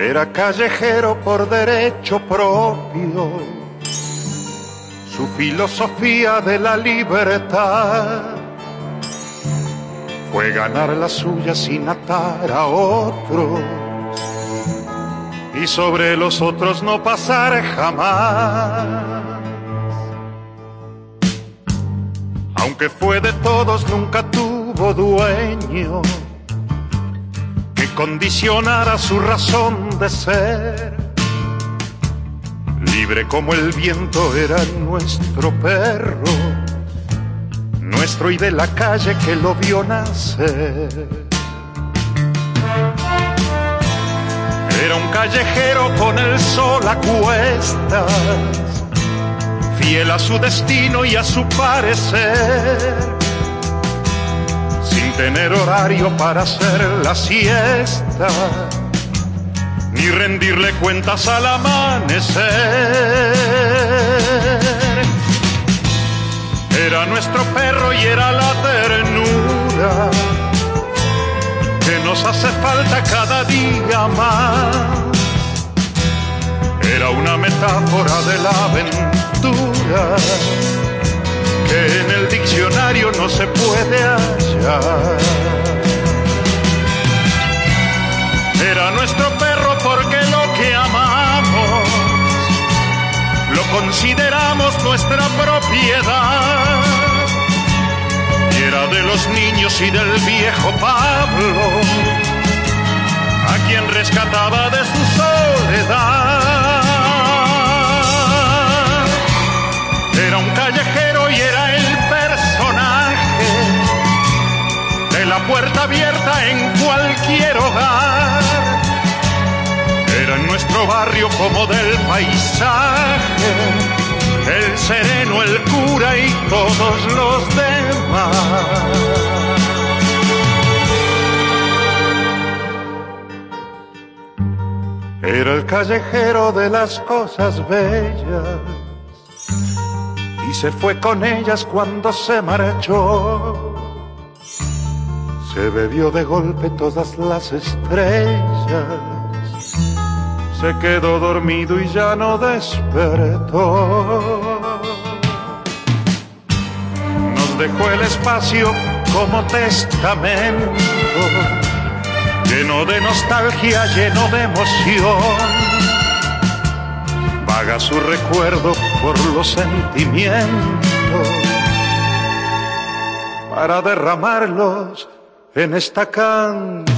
Era callejero por derecho propio, su filosofía de la libertad fue ganar la suya sin atar a otros. Y sobre los otros no pasar jamás. Aunque fue de todos, nunca tuvo dueño condicionara su razón de ser. Libre como el viento era nuestro perro, nuestro y de la calle que lo vio nacer. Era un callejero con el sol a cuestas, fiel a su destino y a su parecer, tener horario para hacer la siesta, ni rendirle cuentas al amanecer. Era nuestro perro y era la ternura que nos hace falta cada día más. Era una metáfora de la aventura que en el diccionario Era nuestro perro porque lo que amamos lo consideramos nuestra propiedad y era de los niños y del viejo Pablo, a quien rescataba de su soledad. Puerta abierta en cualquier hogar. Era en nuestro barrio como del paisaje el sereno, el cura y todos los demás. Era el callejero de las cosas bellas y se fue con ellas cuando se marchó. Se bebió de golpe todas las estrellas se quedó dormido y ya no despertó. Nos dejó el espacio como testamento, lleno de nostalgia, lleno de emoción. Vaga su recuerdo por los sentimientos para derramarlos en esta canción.